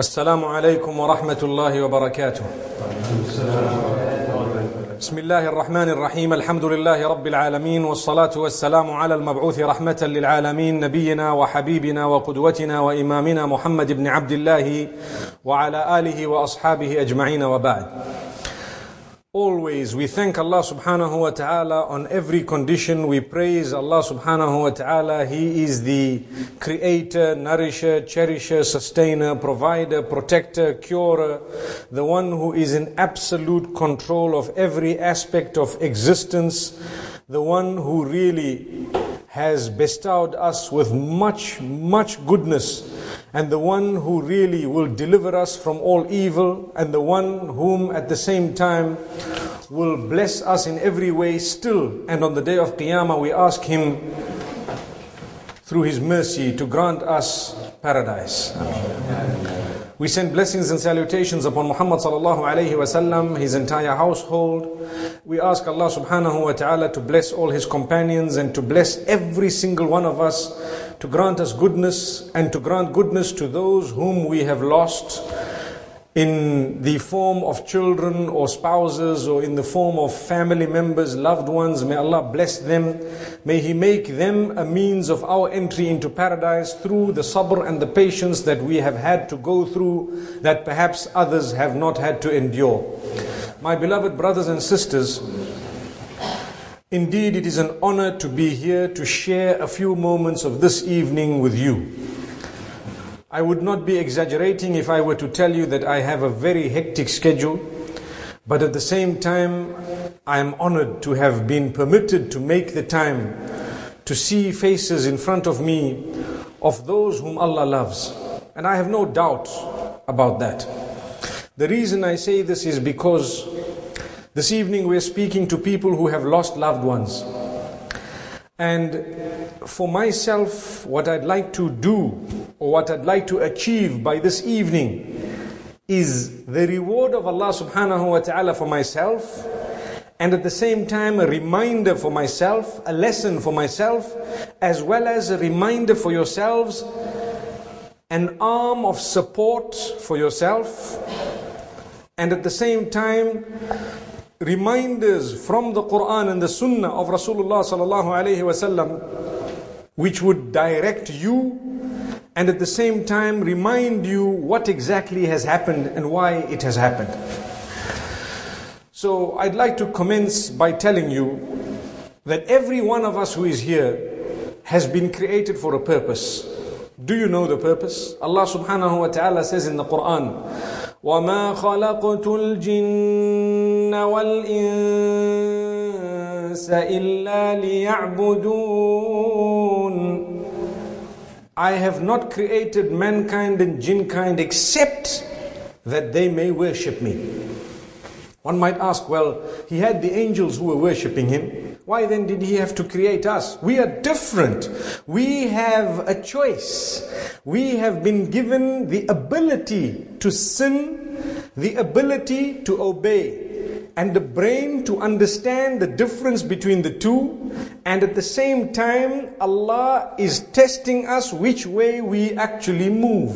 السلام عليكم ورحمة الله وبركاته. بسم الله الرحمن الرحيم الحمد لله رب العالمين والصلاة والسلام على المبعوث رحمة للعالمين نبينا وحبيبنا وقدوتنا وإمامنا محمد بن عبد الله وعلى آله وأصحابه أجمعين وبعد. Always we thank Allah subhanahu wa ta'ala on every condition. We praise Allah subhanahu wa ta'ala. He is the creator, nourisher, cherisher, sustainer, provider, protector, curer, the one who is in absolute control of every aspect of existence, the one who really has bestowed us with much, much goodness, and the one who really will deliver us from all evil, and the one whom at the same time will bless us in every way still. And on the day of Qiyamah, we ask Him through His mercy to grant us paradise. We send blessings and salutations upon Muhammad sallallahu alayhi wasallam, his entire household. We ask Allah subhanahu wa ta'ala to bless all his companions and to bless every single one of us, to grant us goodness and to grant goodness to those whom we have lost in the form of children or spouses or in the form of family members, loved ones. May Allah bless them. May He make them a means of our entry into paradise through the sabr and the patience that we have had to go through that perhaps others have not had to endure. My beloved brothers and sisters, indeed it is an honor to be here to share a few moments of this evening with you. I would not be exaggerating if I were to tell you that I have a very hectic schedule, but at the same time, I am honored to have been permitted to make the time to see faces in front of me of those whom Allah loves. And I have no doubt about that. The reason I say this is because this evening we're speaking to people who have lost loved ones. And for myself, what I'd like to do or what I'd like to achieve by this evening is the reward of Allah subhanahu wa ta'ala for myself and at the same time a reminder for myself, a lesson for myself, as well as a reminder for yourselves, an arm of support for yourself, and at the same time reminders from the Quran and the Sunnah of Rasulullah sallallahu alaihi wasallam which would direct you and at the same time remind you what exactly has happened and why it has happened. So I'd like to commence by telling you that every one of us who is here has been created for a purpose. Do you know the purpose? Allah subhanahu wa ta'ala says in the Quran, وَمَا خَلَقْتُ الْجِنَّ وَالْإِنسَ إِلَّا لِيَعْبُدُونَ I have not created mankind and jinkind except that they may worship me. One might ask, well, he had the angels who were worshipping him. Why then did he have to create us? We are different. We have a choice. We have been given the ability to sin, the ability to obey, and the brain to understand the difference between the two. And at the same time, Allah is testing us which way we actually move.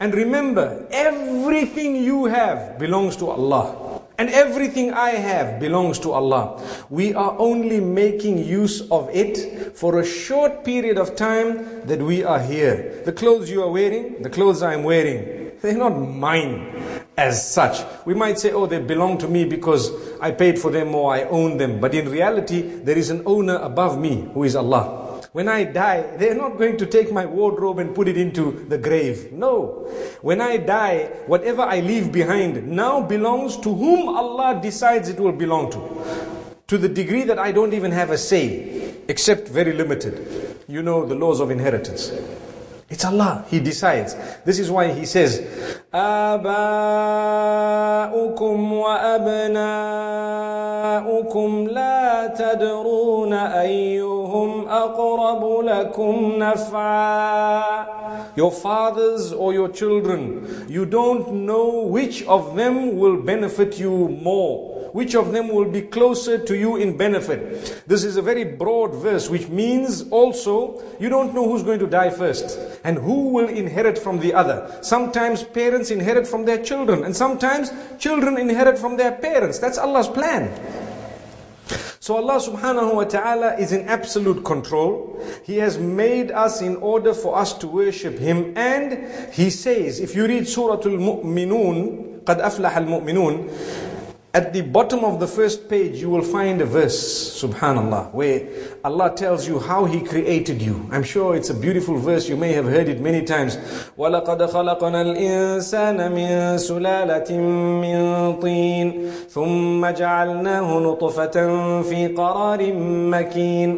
And remember, everything you have belongs to Allah. And everything I have belongs to Allah. We are only making use of it for a short period of time that we are here. The clothes you are wearing, the clothes I am wearing, they're not mine as such. We might say, oh, they belong to me because I paid for them or I own them. But in reality, there is an owner above me who is Allah. When I die, they're not going to take my wardrobe and put it into the grave. No. When I die, whatever I leave behind now belongs to whom Allah decides it will belong to. To the degree that I don't even have a say, except very limited. You know the laws of inheritance. It's Allah. He decides. This is why He says, آباؤكم وأبناؤكم لا تدرون أيهم أقرب لكم نفعا Your fathers or your children, you don't know which of them will benefit you more which of them will be closer to you in benefit. This is a very broad verse, which means also you don't know who's going to die first and who will inherit from the other. Sometimes parents inherit from their children, and sometimes children inherit from their parents. That's Allah's plan. So Allah subhanahu wa ta'ala is in absolute control. He has made us in order for us to worship Him. And He says, if you read Surah Al-Mu'minun, قَدْ أَفْلَحَ الْمُؤْمِنُونَ at the bottom of the first page, you will find a verse, subhanAllah, where Allah tells you how He created you. I'm sure it's a beautiful verse, you may have heard it many times. وَلَقَدْ خَلَقْنَا الْإِنسَانَ مِنْ سُلَالَةٍ مِنْ طِينٍ ثُمَّ جَعَلْنَاهُ نُطْفَةً فِي قَرَارٍ مَكِينٍ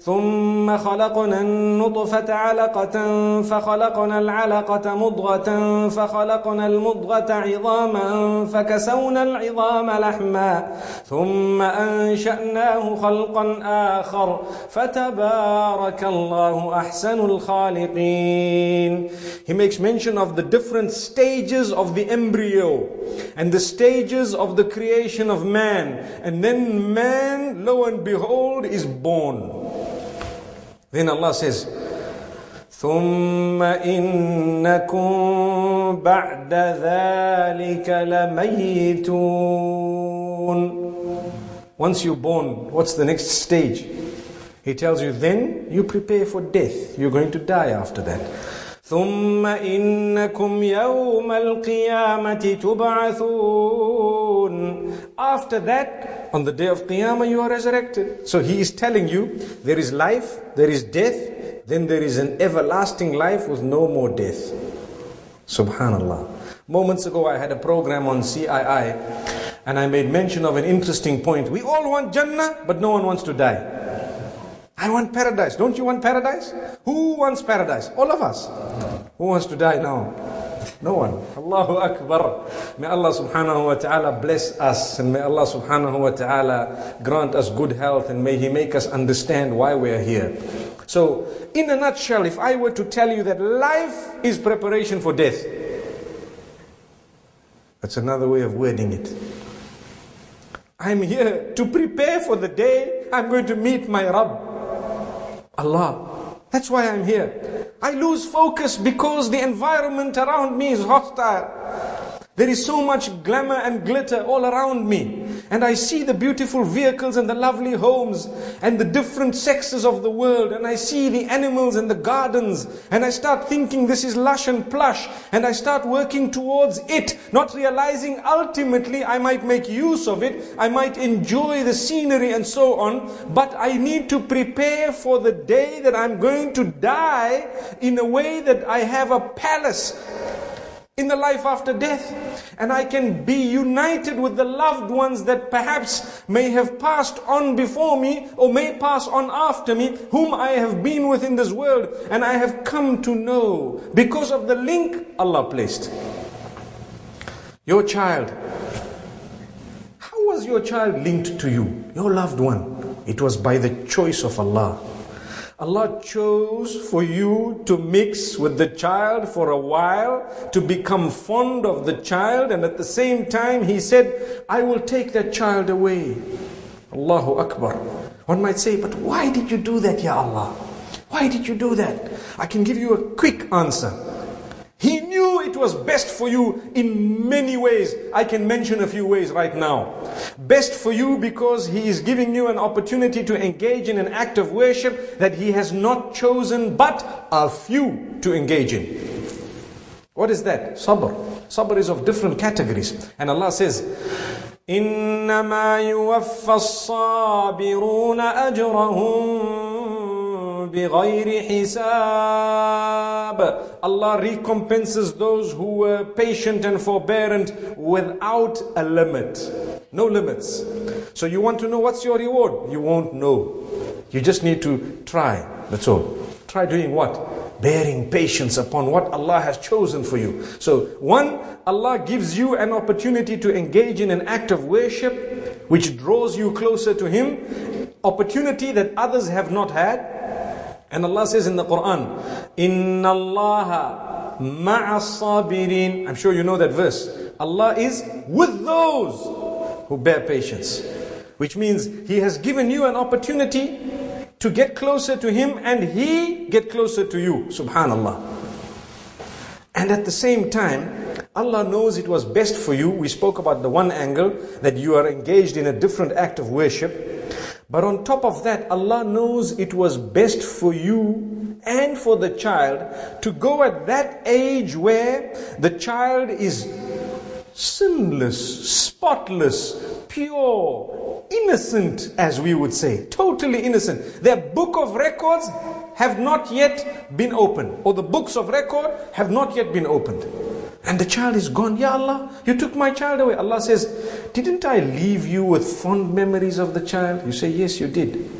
ثُمَّ خَلَقْنَا النُّطْفَةَ عَلَقَةً فَخَلَقْنَا الْعَلَقَةَ مُضْغَةً فَخَلَقْنَا الْمُضْغَةَ عِظَامًا فَكَسَوْنَا الْعِظَامَ لحما ثم أنشأناه خلقا آخر فتبارك الله أحسن الخالقين He makes mention of the different stages of the embryo and the stages of the creation of man and then man lo and behold is born Then Allah says ثم إنكم بعد ذلك لميتون Once you're born, what's the next stage? He tells you, then you prepare for death. You're going to die after that. ثم إنكم يوم القيامة تبعثون After that, on the day of Qiyamah, you are resurrected. So he is telling you, there is life, there is death, then there is an everlasting life with no more death. Subhanallah. Moments ago, I had a program on CII, and I made mention of an interesting point. We all want Jannah, but no one wants to die. I want paradise. Don't you want paradise? Who wants paradise? All of us. Who wants to die now? No one. Allahu Akbar. May Allah subhanahu wa ta'ala bless us and may Allah subhanahu wa ta'ala grant us good health and may He make us understand why we are here. So, in a nutshell, if I were to tell you that life is preparation for death, that's another way of wording it. I'm here to prepare for the day I'm going to meet my Rabb, Allah. That's why I'm here. I lose focus because the environment around me is hostile. There is so much glamour and glitter all around me. And I see the beautiful vehicles and the lovely homes and the different sexes of the world. And I see the animals and the gardens. And I start thinking this is lush and plush. And I start working towards it, not realizing ultimately I might make use of it. I might enjoy the scenery and so on. But I need to prepare for the day that I'm going to die in a way that I have a palace in the life after death. And I can be united with the loved ones that perhaps may have passed on before me or may pass on after me, whom I have been with in this world and I have come to know because of the link Allah placed. Your child. How was your child linked to you? Your loved one. It was by the choice of Allah. Allah chose for you to mix with the child for a while, to become fond of the child, and at the same time, He said, I will take that child away. Allahu Akbar. One might say, but why did you do that, Ya Allah? Why did you do that? I can give you a quick answer He knew it was best for you in many ways. I can mention a few ways right now. Best for you because He is giving you an opportunity to engage in an act of worship that He has not chosen but a few to engage in. What is that? Sabr. Sabr is of different categories. And Allah says, إنما يوفى الصابرون أجرهم بغير حساب Allah recompenses those who were patient and forbearant without a limit. No limits. So you want to know what's your reward? You won't know. You just need to try. That's all. Try doing what? Bearing patience upon what Allah has chosen for you. So, one, Allah gives you an opportunity to engage in an act of worship which draws you closer to Him, opportunity that others have not had. And Allah says in the Quran, Inna Allah sabirin. I'm sure you know that verse. Allah is with those who bear patience. Which means He has given you an opportunity to get closer to Him and He get closer to you. Subhanallah. And at the same time, Allah knows it was best for you. We spoke about the one angle that you are engaged in a different act of worship. But on top of that, Allah knows it was best for you and for the child to go at that age where the child is sinless, spotless, pure, innocent, as we would say, totally innocent. Their book of records have not yet been opened, or the books of record have not yet been opened. And the child is gone. Ya Allah, you took my child away. Allah says, Didn't I leave you with fond memories of the child? You say, Yes, you did.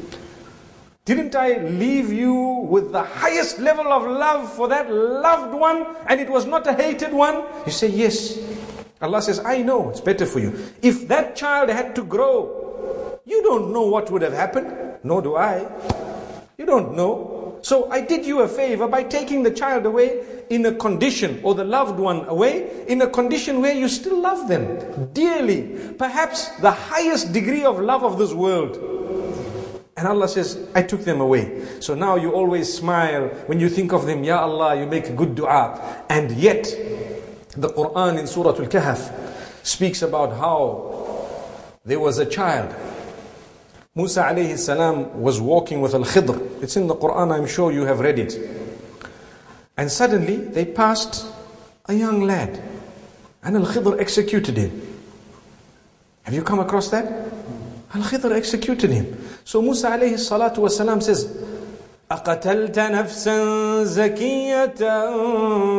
Didn't I leave you with the highest level of love for that loved one and it was not a hated one? You say, Yes. Allah says, I know, it's better for you. If that child had to grow, you don't know what would have happened, nor do I. You don't know. So I did you a favor by taking the child away in a condition, or the loved one away, in a condition where you still love them dearly. Perhaps the highest degree of love of this world. And Allah says, I took them away. So now you always smile when you think of them, Ya Allah, you make a good dua. And yet, the Quran in Surah Al Kahf speaks about how there was a child. Musa alayhi salam was walking with Al Khidr. It's in the Quran, I'm sure you have read it. And suddenly they passed a young lad. And Al Khidr executed him. Have you come across that? Al Khidr executed him. So Musa alayhi salatu wasalam says, أقتلت نفسا زكية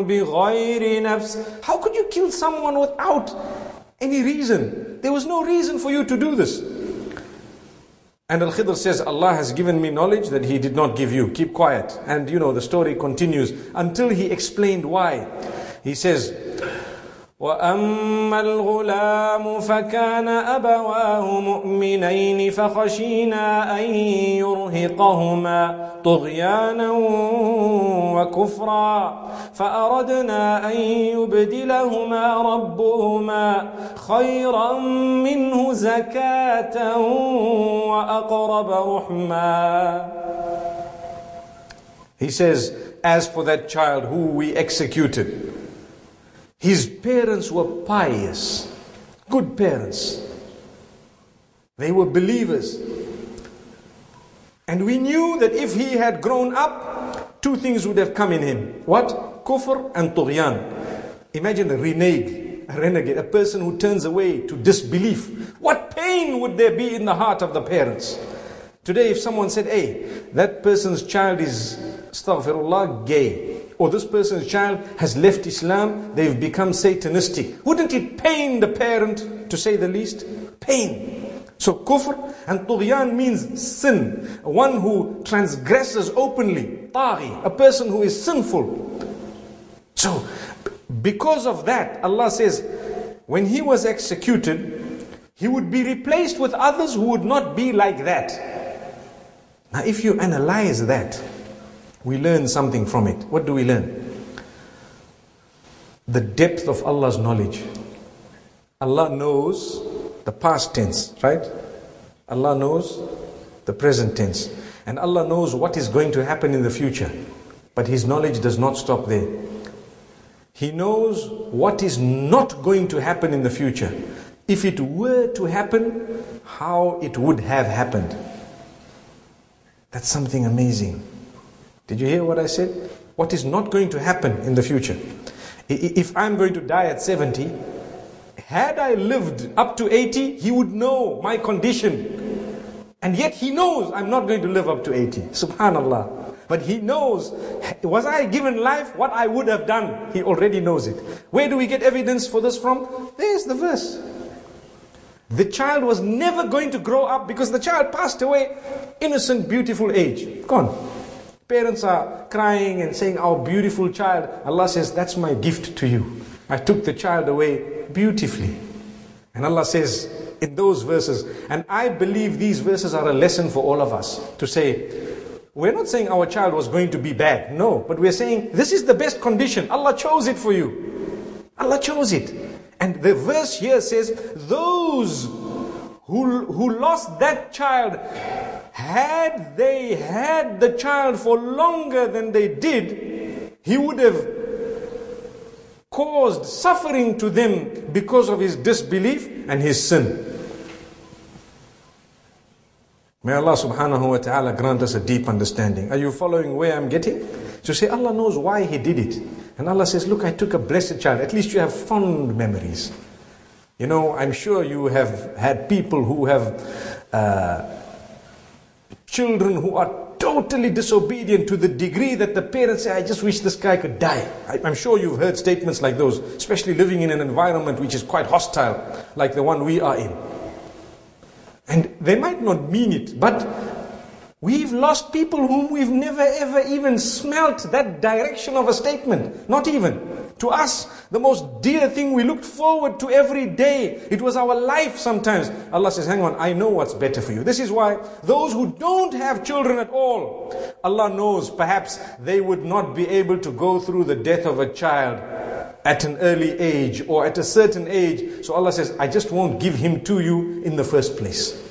بغير نفس How could you kill someone without any reason? There was no reason for you to do this. And Al Khidr says, Allah has given me knowledge that He did not give you. Keep quiet. And you know, the story continues until He explained why. He says, واما الغلام فكان ابواه مؤمنين فخشينا ان يرهقهما طغيانا وكفرا فاردنا ان يبدلهما ربهما خيرا منه زكاه واقرب رحما He says, as for that child who we executed, His parents were pious, good parents. They were believers. And we knew that if he had grown up, two things would have come in him. What? Kufr and tughyan. Imagine a renegade, a renegade, a person who turns away to disbelief. What pain would there be in the heart of the parents? Today, if someone said, hey, that person's child is, astaghfirullah, gay, or this person's child has left Islam, they've become Satanistic. Wouldn't it pain the parent, to say the least? Pain. So kufr and tughyan means sin. One who transgresses openly. Taghi, a person who is sinful. So, because of that, Allah says, when he was executed, he would be replaced with others who would not be like that. Now, if you analyze that, we learn something from it. What do we learn? The depth of Allah's knowledge. Allah knows the past tense, right? Allah knows the present tense. And Allah knows what is going to happen in the future. But His knowledge does not stop there. He knows what is not going to happen in the future. If it were to happen, how it would have happened. That's something amazing. Did you hear what I said? What is not going to happen in the future? If I'm going to die at 70, had I lived up to 80, he would know my condition. And yet he knows I'm not going to live up to 80. Subhanallah. But he knows, was I given life, what I would have done? He already knows it. Where do we get evidence for this from? There's the verse. The child was never going to grow up because the child passed away, innocent, beautiful age. Gone. Parents are crying and saying, Our beautiful child. Allah says, That's my gift to you. I took the child away beautifully. And Allah says in those verses, and I believe these verses are a lesson for all of us to say, we're not saying our child was going to be bad, no, but we're saying this is the best condition. Allah chose it for you. Allah chose it. And the verse here says, those who, who lost that child, had they had the child for longer than they did, he would have caused suffering to them because of his disbelief and his sin. May Allah subhanahu wa ta'ala grant us a deep understanding. Are you following where I'm getting? To say Allah knows why He did it. And Allah says, Look, I took a blessed child. At least you have fond memories. You know, I'm sure you have had people who have uh, children who are totally disobedient to the degree that the parents say, I just wish this guy could die. I, I'm sure you've heard statements like those, especially living in an environment which is quite hostile, like the one we are in. And they might not mean it, but we've lost people whom we've never ever even smelt that direction of a statement. Not even. To us, the most dear thing we looked forward to every day. It was our life sometimes. Allah says, hang on, I know what's better for you. This is why those who don't have children at all, Allah knows perhaps they would not be able to go through the death of a child at an early age or at a certain age. So Allah says, I just won't give him to you in the first place.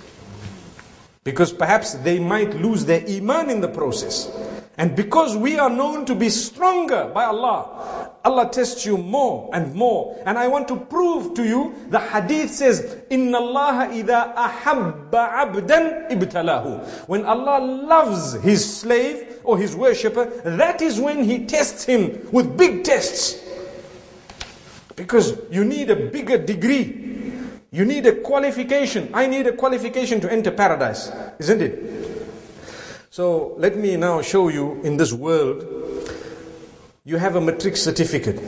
Because perhaps they might lose their iman in the process. And because we are known to be stronger by Allah, Allah tests you more and more. And I want to prove to you the hadith says, Inna Allah ida ahabba abdan ibtalahu. When Allah loves his slave or his worshipper, that is when he tests him with big tests. Because you need a bigger degree. You need a qualification. I need a qualification to enter paradise, isn't it? So let me now show you in this world you have a matric certificate.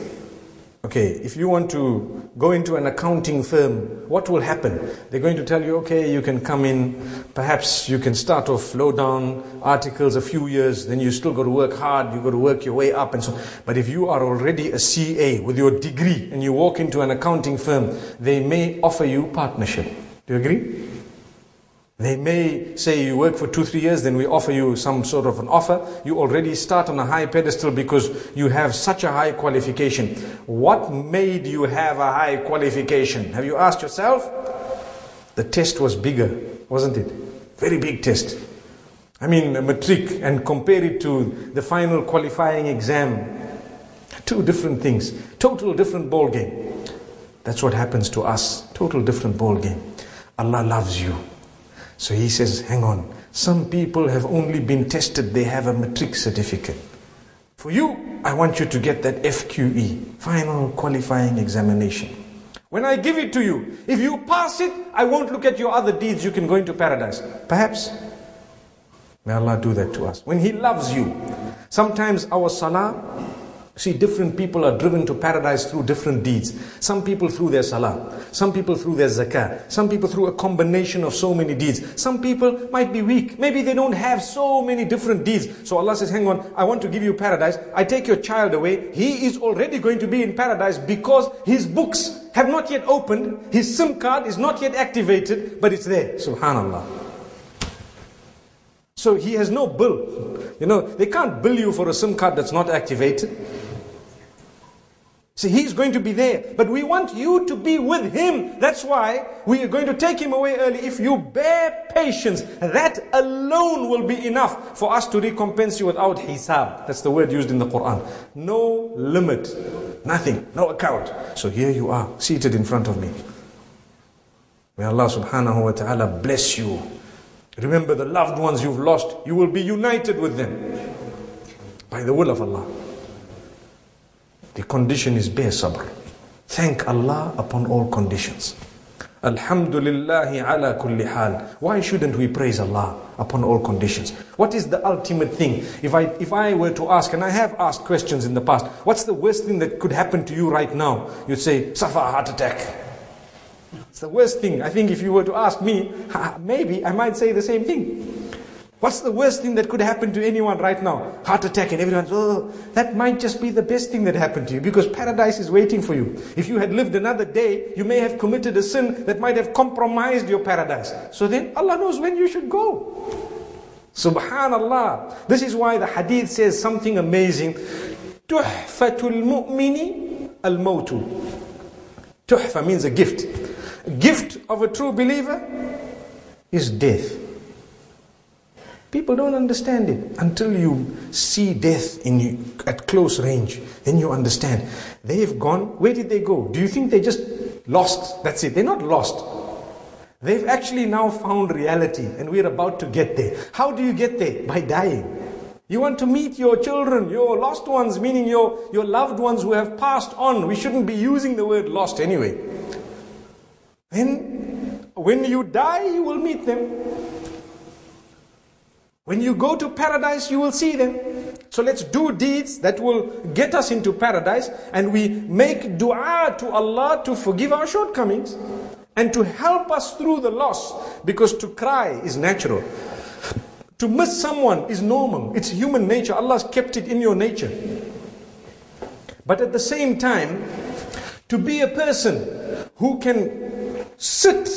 Okay, if you want to go into an accounting firm, what will happen? They're going to tell you, okay, you can come in, perhaps you can start off low down articles a few years, then you still got to work hard, you got to work your way up and so on. But if you are already a CA with your degree and you walk into an accounting firm, they may offer you partnership. Do you agree? They may say you work for two, three years, then we offer you some sort of an offer. You already start on a high pedestal because you have such a high qualification. What made you have a high qualification? Have you asked yourself? The test was bigger, wasn't it? Very big test. I mean, a matric and compare it to the final qualifying exam. Two different things. Total different ball game. That's what happens to us. Total different ball game. Allah loves you. So he says, hang on, some people have only been tested, they have a matric certificate. For you, I want you to get that FQE, final qualifying examination. When I give it to you, if you pass it, I won't look at your other deeds, you can go into paradise. Perhaps. May Allah do that to us. When He loves you, sometimes our salah See, different people are driven to paradise through different deeds. Some people through their salah, some people through their zakah, some people through a combination of so many deeds. Some people might be weak. Maybe they don't have so many different deeds. So Allah says, hang on, I want to give you paradise. I take your child away. He is already going to be in paradise because his books have not yet opened. His SIM card is not yet activated, but it's there. Subhanallah. So he has no bill. You know, they can't bill you for a SIM card that's not activated. See, he's going to be there, but we want you to be with him. That's why we are going to take him away early. If you bear patience, that alone will be enough for us to recompense you without hisab. That's the word used in the Quran. No limit, nothing, no account. So here you are, seated in front of me. May Allah subhanahu wa ta'ala bless you. Remember the loved ones you've lost, you will be united with them by the will of Allah. The condition is bear sabr. Thank Allah upon all conditions. Alhamdulillah ala kulli hal. Why shouldn't we praise Allah upon all conditions? What is the ultimate thing? If I, if I were to ask, and I have asked questions in the past, what's the worst thing that could happen to you right now? You'd say, suffer a heart attack. It's the worst thing. I think if you were to ask me, maybe I might say the same thing. What's the worst thing that could happen to anyone right now? Heart attack and everyone's, oh, that might just be the best thing that happened to you because paradise is waiting for you. If you had lived another day, you may have committed a sin that might have compromised your paradise. So then Allah knows when you should go. Subhanallah. This is why the hadith says something amazing. Tuhfatul mu'mini al-mawtu. Tuhfa means a gift. A gift of a true believer is death. People don't understand it until you see death in you, at close range. Then you understand. They've gone. Where did they go? Do you think they just lost? That's it. They're not lost. They've actually now found reality and we're about to get there. How do you get there? By dying. You want to meet your children, your lost ones, meaning your, your loved ones who have passed on. We shouldn't be using the word lost anyway. Then, when you die, you will meet them. When you go to paradise, you will see them. So let's do deeds that will get us into paradise and we make dua to Allah to forgive our shortcomings and to help us through the loss because to cry is natural. To miss someone is normal. It's human nature. Allah's kept it in your nature. But at the same time, to be a person who can sit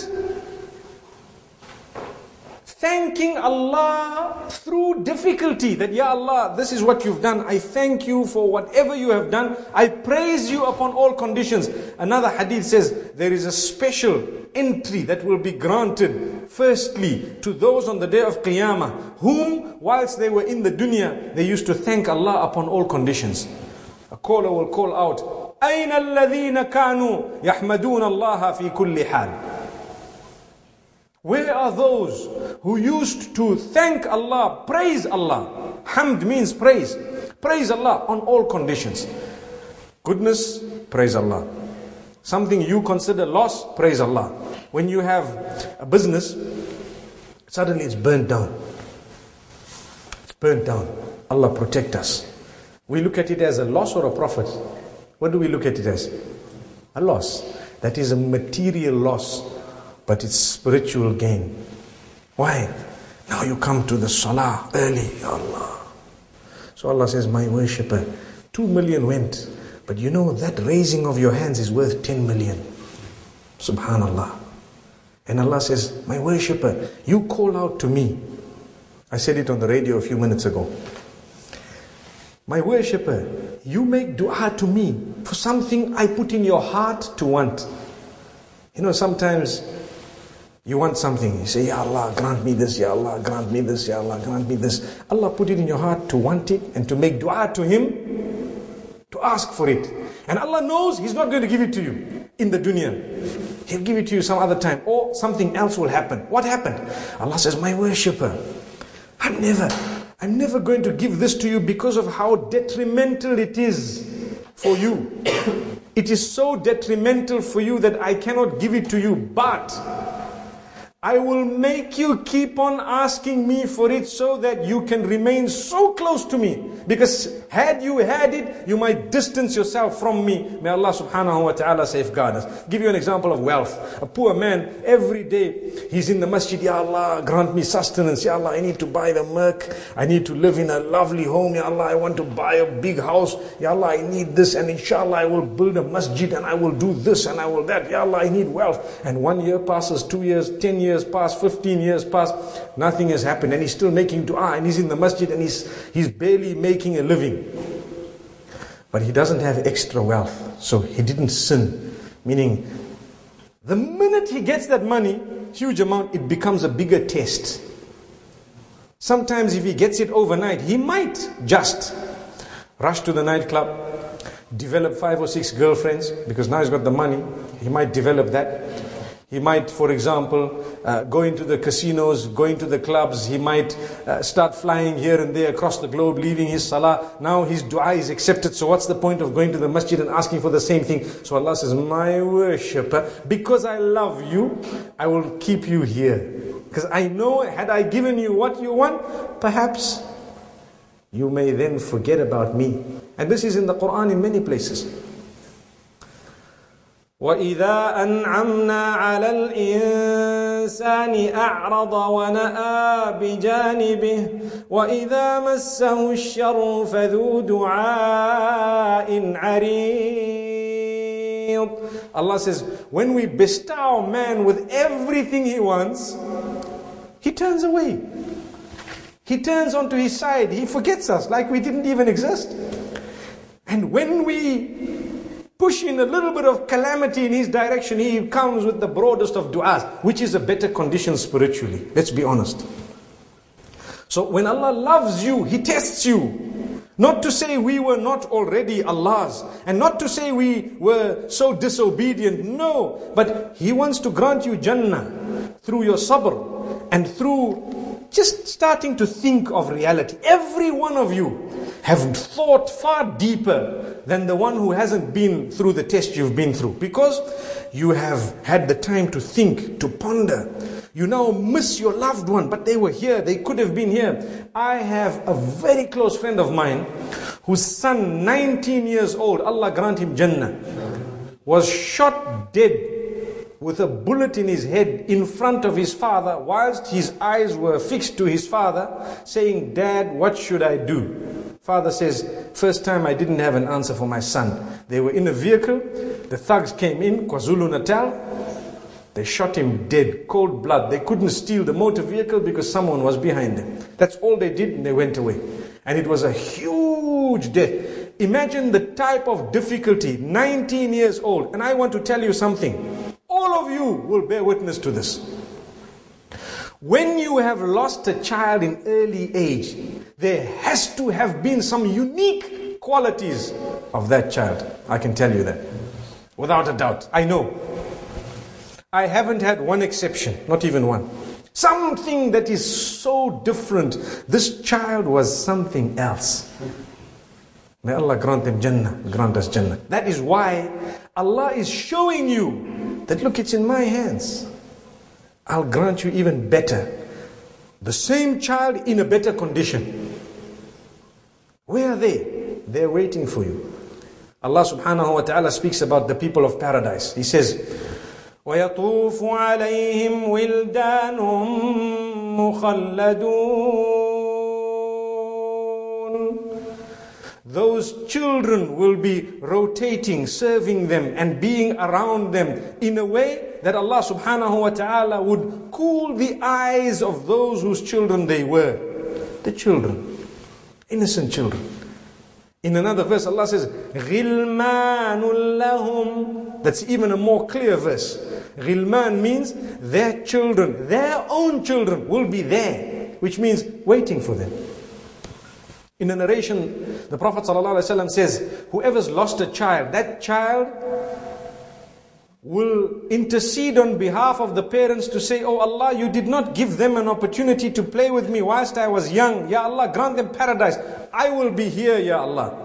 thanking Allah through difficulty that, Ya Allah, this is what you've done. I thank you for whatever you have done. I praise you upon all conditions. Another hadith says there is a special entry that will be granted, firstly, to those on the day of Qiyamah, whom, whilst they were in the dunya, they used to thank Allah upon all conditions. A caller will call out, أين الذين كانوا يحمدون الله في كل حال where are those who used to thank Allah, praise Allah? Hamd means praise. Praise Allah on all conditions. Goodness, praise Allah. Something you consider loss, praise Allah. When you have a business, suddenly it's burnt down. It's burnt down. Allah protect us. We look at it as a loss or a profit. What do we look at it as? A loss. That is a material loss but it's spiritual gain. Why? Now you come to the salah early, Allah. So Allah says, My worshipper, two million went, but you know that raising of your hands is worth ten million. Subhanallah. And Allah says, My worshipper, you call out to me. I said it on the radio a few minutes ago. My worshipper, you make dua to me for something I put in your heart to want. You know, sometimes you want something, you say, Ya Allah, grant me this, Ya Allah, grant me this, Ya Allah, grant me this. Allah put it in your heart to want it and to make dua to Him, to ask for it. And Allah knows He's not going to give it to you in the dunya. He'll give it to you some other time or something else will happen. What happened? Allah says, My worshipper, I'm never, I'm never going to give this to you because of how detrimental it is for you. It is so detrimental for you that I cannot give it to you. But I will make you keep on asking me for it so that you can remain so close to me. Because had you had it, you might distance yourself from me. May Allah subhanahu wa ta'ala safeguard us. Give you an example of wealth. A poor man, every day, he's in the masjid, Ya Allah, grant me sustenance. Ya Allah, I need to buy the milk. I need to live in a lovely home. Ya Allah, I want to buy a big house. Ya Allah, I need this. And inshallah, I will build a masjid and I will do this and I will that. Ya Allah, I need wealth. And one year passes, two years, ten years years pass, 15 years pass, nothing has happened. And he's still making dua and he's in the masjid and he's, he's barely making a living. But he doesn't have extra wealth, so he didn't sin. Meaning, the minute he gets that money, huge amount, it becomes a bigger test. Sometimes if he gets it overnight, he might just rush to the nightclub, develop five or six girlfriends, because now he's got the money, he might develop that. He might, for example, uh, go into the casinos, go into the clubs. He might uh, start flying here and there across the globe, leaving his salah. Now his dua is accepted. So what's the point of going to the masjid and asking for the same thing? So Allah says, My worshipper, because I love you, I will keep you here. Because I know, had I given you what you want, perhaps you may then forget about me. And this is in the Quran in many places. وإذا أنعمنا على الإنسان أعرض ونأى بجانبه وإذا مسه الشر فذو دعاء عريض Allah says, when we bestow man with everything he wants, he turns away. He turns onto his side. He forgets us like we didn't even exist. And when we push in a little bit of calamity in his direction, he comes with the broadest of du'as, which is a better condition spiritually. Let's be honest. So when Allah loves you, He tests you. Not to say we were not already Allah's, and not to say we were so disobedient. No, but He wants to grant you Jannah through your sabr and through just starting to think of reality. Every one of you have thought far deeper than the one who hasn't been through the test you've been through because you have had the time to think, to ponder. You now miss your loved one, but they were here, they could have been here. I have a very close friend of mine whose son, 19 years old, Allah grant him Jannah, was shot dead with a bullet in his head in front of his father, whilst his eyes were fixed to his father, saying, Dad, what should I do? Father says, First time I didn't have an answer for my son. They were in a vehicle, the thugs came in, KwaZulu Natal. They shot him dead, cold blood. They couldn't steal the motor vehicle because someone was behind them. That's all they did, and they went away. And it was a huge death. Imagine the type of difficulty, 19 years old. And I want to tell you something. All of you will bear witness to this. When you have lost a child in early age, there has to have been some unique qualities of that child. I can tell you that. Without a doubt. I know. I haven't had one exception, not even one. Something that is so different. This child was something else. May Allah grant them Jannah, grant us Jannah. That is why Allah is showing you that look, it's in my hands. I'll grant you even better. The same child in a better condition. Where are they? They're waiting for you. Allah subhanahu wa ta'ala speaks about the people of paradise. He says, وَيَطُوفُ عَلَيْهِمْ وِلْدَانٌ مُخَلَّدُونَ those children will be rotating, serving them and being around them in a way that Allah subhanahu wa ta'ala would cool the eyes of those whose children they were. The children. Innocent children. In another verse, Allah says, غِلْمَانٌ لَهُمْ That's even a more clear verse. Ghilman means their children, their own children will be there, which means waiting for them. In a narration, the Prophet ﷺ says, Whoever's lost a child, that child will intercede on behalf of the parents to say, Oh Allah, you did not give them an opportunity to play with me whilst I was young. Ya Allah, grant them paradise. I will be here, Ya Allah.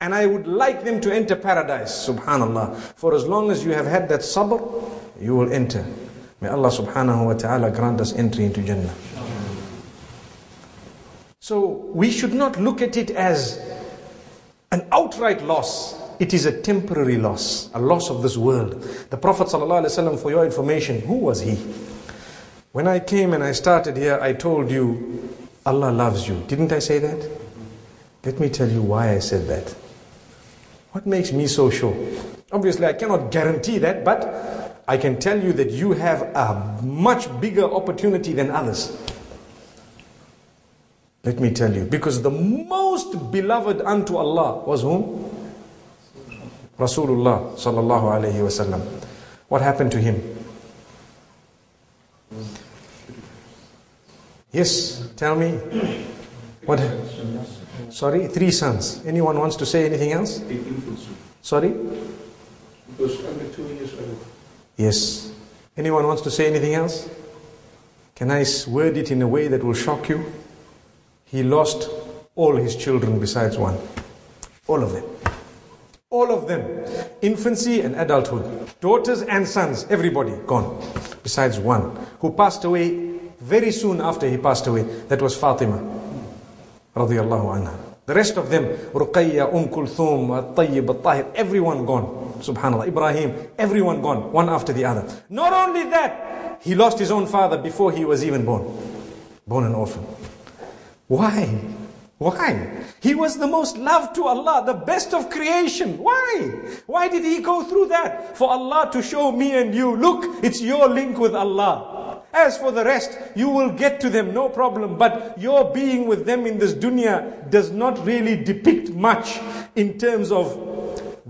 And I would like them to enter paradise, subhanallah. For as long as you have had that sabr, you will enter. May Allah subhanahu wa ta'ala grant us entry into Jannah. So we should not look at it as an outright loss. It is a temporary loss, a loss of this world. The Prophet ﷺ, for your information, who was he? When I came and I started here, I told you, Allah loves you. Didn't I say that? Let me tell you why I said that. What makes me so sure? Obviously, I cannot guarantee that, but I can tell you that you have a much bigger opportunity than others. Let me tell you, because the most beloved unto Allah was whom? Rasulullah sallallahu alayhi wasallam. What happened to him? Yes, tell me. What? Sorry, three sons. Anyone wants to say anything else? Sorry? Because under two years old. Yes. Anyone wants to say anything else? Can I word it in a way that will shock you? He lost all his children besides one. All of them. All of them. Infancy and adulthood. Daughters and sons. Everybody gone. Besides one. Who passed away very soon after he passed away. That was Fatima. Radiallahu anha. The rest of them, Ruqayya, Umm Kulthum, At-Tayyib, At-Tahir, everyone gone. Subhanallah. Ibrahim, everyone gone, one after the other. Not only that, he lost his own father before he was even born. Born an orphan. Why? Why? He was the most loved to Allah, the best of creation. Why? Why did he go through that? For Allah to show me and you, look, it's your link with Allah. As for the rest, you will get to them, no problem. But your being with them in this dunya does not really depict much in terms of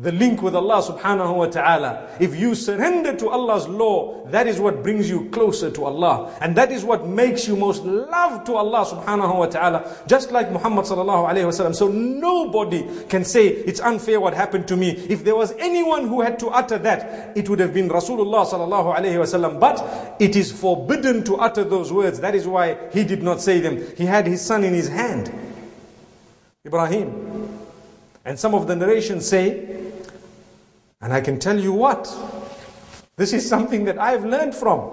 the link with Allah subhanahu wa ta'ala. If you surrender to Allah's law, that is what brings you closer to Allah. And that is what makes you most loved to Allah subhanahu wa ta'ala. Just like Muhammad sallallahu alayhi wa sallam. So nobody can say it's unfair what happened to me. If there was anyone who had to utter that, it would have been Rasulullah sallallahu alayhi wa sallam. But it is forbidden to utter those words. That is why he did not say them. He had his son in his hand. Ibrahim. And some of the narrations say and I can tell you what, this is something that I've learned from.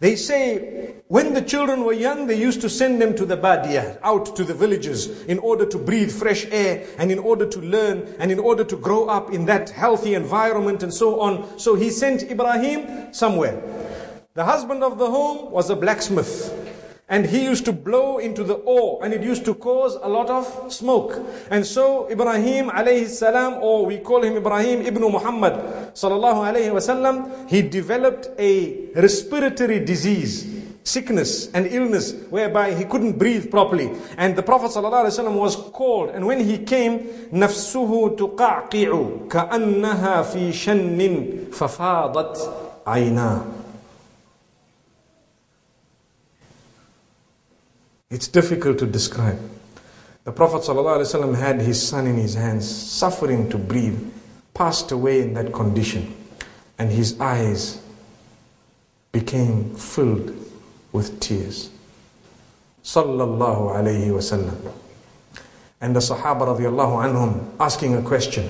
They say when the children were young, they used to send them to the badia, out to the villages, in order to breathe fresh air and in order to learn and in order to grow up in that healthy environment and so on. So he sent Ibrahim somewhere. The husband of the home was a blacksmith. And he used to blow into the ore and it used to cause a lot of smoke. And so Ibrahim alayhi salam, or we call him Ibrahim ibn Muhammad sallallahu alayhi wasallam, he developed a respiratory disease sickness and illness whereby he couldn't breathe properly. And the Prophet ﷺ was called, and when he came, نفسه تقعقع كأنها في شن ففاضت عيناه. It's difficult to describe. The Prophet ﷺ had his son in his hands, suffering to breathe, passed away in that condition, and his eyes became filled with tears. Sallallahu alayhi wasallam. And the Sahaba radiallahu anhum asking a question.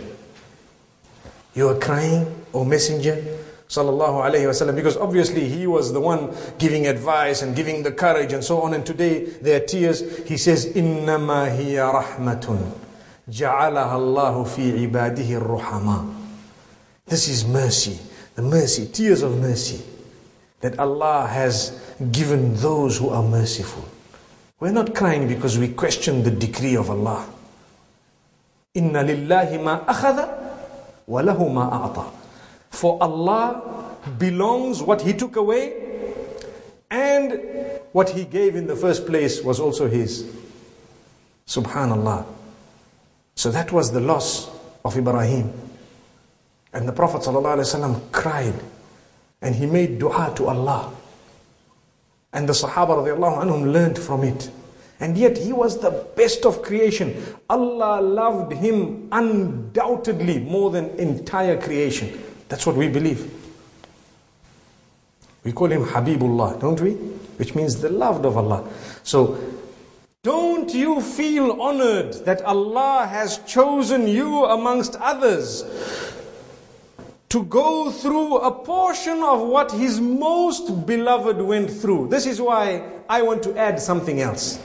You are crying, O Messenger? Sallallahu alayhi wasallam because obviously he was the one giving advice and giving the courage and so on and today there are tears he says innama hiya rahmatun ja'alaha Allah fi ibadihi ruhama this is mercy the mercy tears of mercy that Allah has given those who are merciful. We're not crying because we question the decree of Allah. Inna lillahi ma akhadha wa lahu ma a'ta for Allah belongs what He took away, and what He gave in the first place was also His. Subhanallah. So that was the loss of Ibrahim. And the Prophet ﷺ cried and he made dua to Allah. And the Sahaba anhum learned from it. And yet he was the best of creation. Allah loved him undoubtedly more than entire creation. That's what we believe. We call him Habibullah, don't we? Which means the loved of Allah. So, don't you feel honored that Allah has chosen you amongst others to go through a portion of what His most beloved went through? This is why I want to add something else.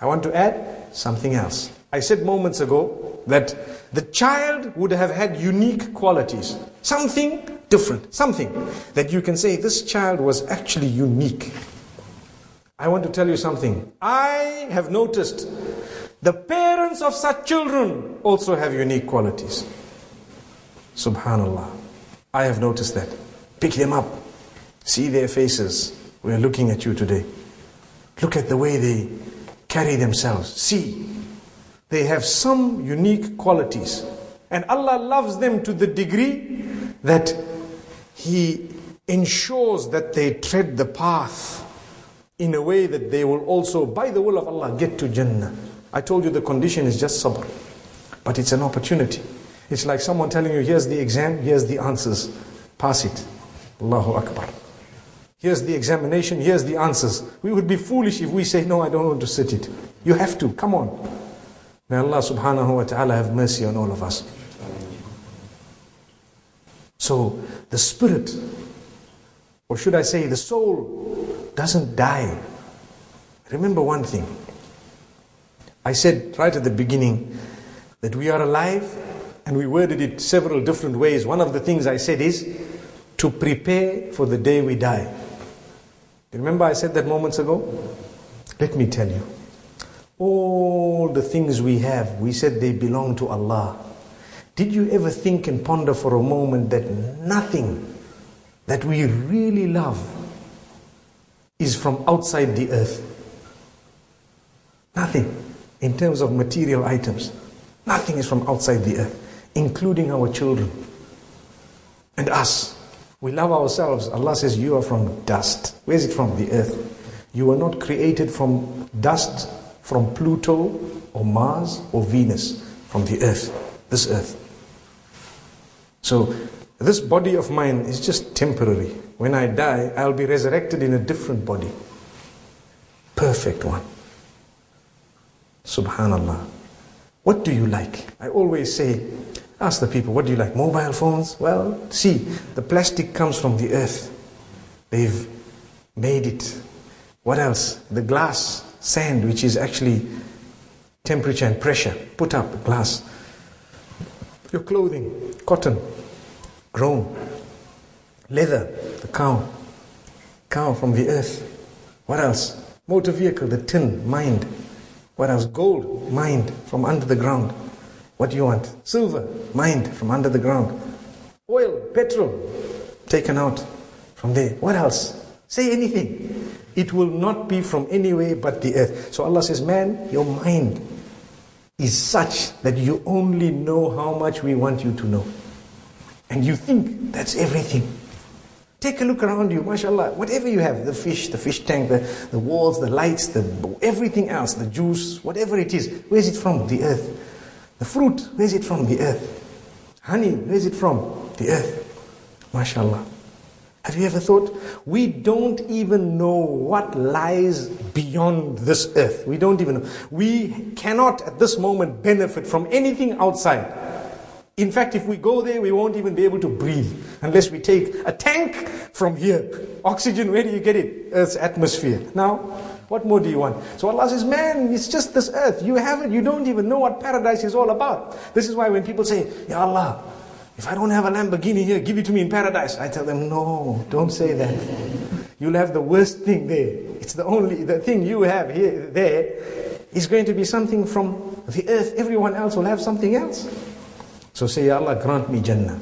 I want to add something else. I said moments ago that the child would have had unique qualities. Something different. Something that you can say this child was actually unique. I want to tell you something. I have noticed the parents of such children also have unique qualities. Subhanallah. I have noticed that. Pick them up. See their faces. We are looking at you today. Look at the way they carry themselves. See they have some unique qualities. And Allah loves them to the degree that He ensures that they tread the path in a way that they will also, by the will of Allah, get to Jannah. I told you the condition is just sabr, but it's an opportunity. It's like someone telling you, here's the exam, here's the answers. Pass it. Allahu Akbar. Here's the examination, here's the answers. We would be foolish if we say, no, I don't want to sit it. You have to, come on. May Allah subhanahu wa ta'ala have mercy on all of us. So the spirit, or should I say the soul, doesn't die. Remember one thing. I said right at the beginning that we are alive and we worded it several different ways. One of the things I said is to prepare for the day we die. Remember I said that moments ago? Let me tell you. All the things we have, we said they belong to Allah. Did you ever think and ponder for a moment that nothing that we really love is from outside the earth? Nothing in terms of material items. Nothing is from outside the earth, including our children and us. We love ourselves. Allah says, You are from dust. Where is it from? The earth. You were not created from dust, from Pluto or Mars or Venus, from the earth, this earth. So, this body of mine is just temporary. When I die, I'll be resurrected in a different body. Perfect one. Subhanallah. What do you like? I always say, ask the people, what do you like? Mobile phones? Well, see, the plastic comes from the earth. They've made it. What else? The glass, sand, which is actually temperature and pressure. Put up glass. Your clothing, cotton, grown. Leather, the cow. Cow from the earth. What else? Motor vehicle, the tin, mined. What else? Gold, mined from under the ground. What do you want? Silver, mined from under the ground. Oil, petrol, taken out from there. What else? Say anything. It will not be from anywhere but the earth. So Allah says, Man, your mind is such that you only know how much we want you to know. And you think that's everything. Take a look around you, mashallah. Whatever you have, the fish, the fish tank, the, the walls, the lights, the everything else, the juice, whatever it is, where's it from? The earth. The fruit, where's it from? The earth. Honey, where's it from? The earth. Mashallah. Have you ever thought? We don't even know what lies beyond this earth. We don't even know. We cannot at this moment benefit from anything outside. In fact, if we go there, we won't even be able to breathe unless we take a tank from here. Oxygen, where do you get it? Earth's atmosphere. Now, what more do you want? So Allah says, man, it's just this earth. You have it. You don't even know what paradise is all about. This is why when people say, Ya Allah, if I don't have a Lamborghini here, give it to me in paradise. I tell them, no, don't say that. You'll have the worst thing there. It's the only, the thing you have here, there, is going to be something from the earth. Everyone else will have something else. So say, Ya Allah, grant me Jannah.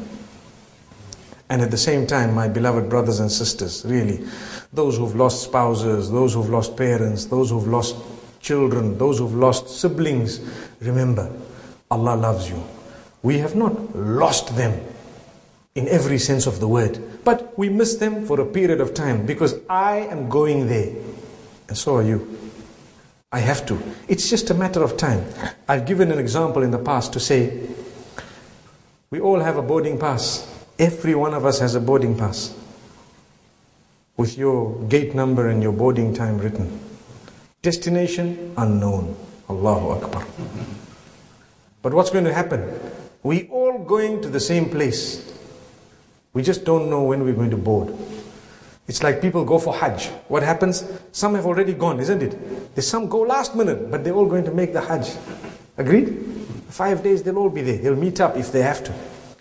And at the same time, my beloved brothers and sisters, really, those who've lost spouses, those who've lost parents, those who've lost children, those who've lost siblings, remember, Allah loves you. We have not lost them in every sense of the word, but we miss them for a period of time because I am going there, and so are you. I have to. It's just a matter of time. I've given an example in the past to say, we all have a boarding pass. Every one of us has a boarding pass with your gate number and your boarding time written. Destination unknown. Allahu Akbar. But what's going to happen? We all going to the same place. We just don't know when we're going to board. It's like people go for Hajj. What happens? Some have already gone, isn't it? There's some go last minute, but they're all going to make the Hajj. Agreed? Five days they'll all be there. They'll meet up if they have to.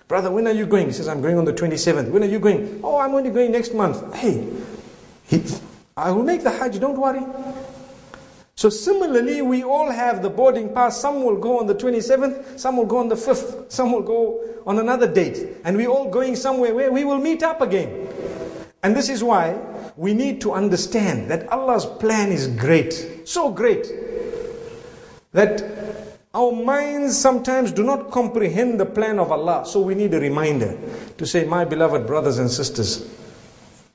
Brother, when are you going? He says, I'm going on the 27th. When are you going? Oh, I'm only going next month. Hey, I will make the Hajj, don't worry. So similarly, we all have the boarding pass. Some will go on the 27th, some will go on the 5th, some will go on another date. And we're all going somewhere where we will meet up again. And this is why we need to understand that Allah's plan is great. So great. That our minds sometimes do not comprehend the plan of Allah. So we need a reminder to say, my beloved brothers and sisters,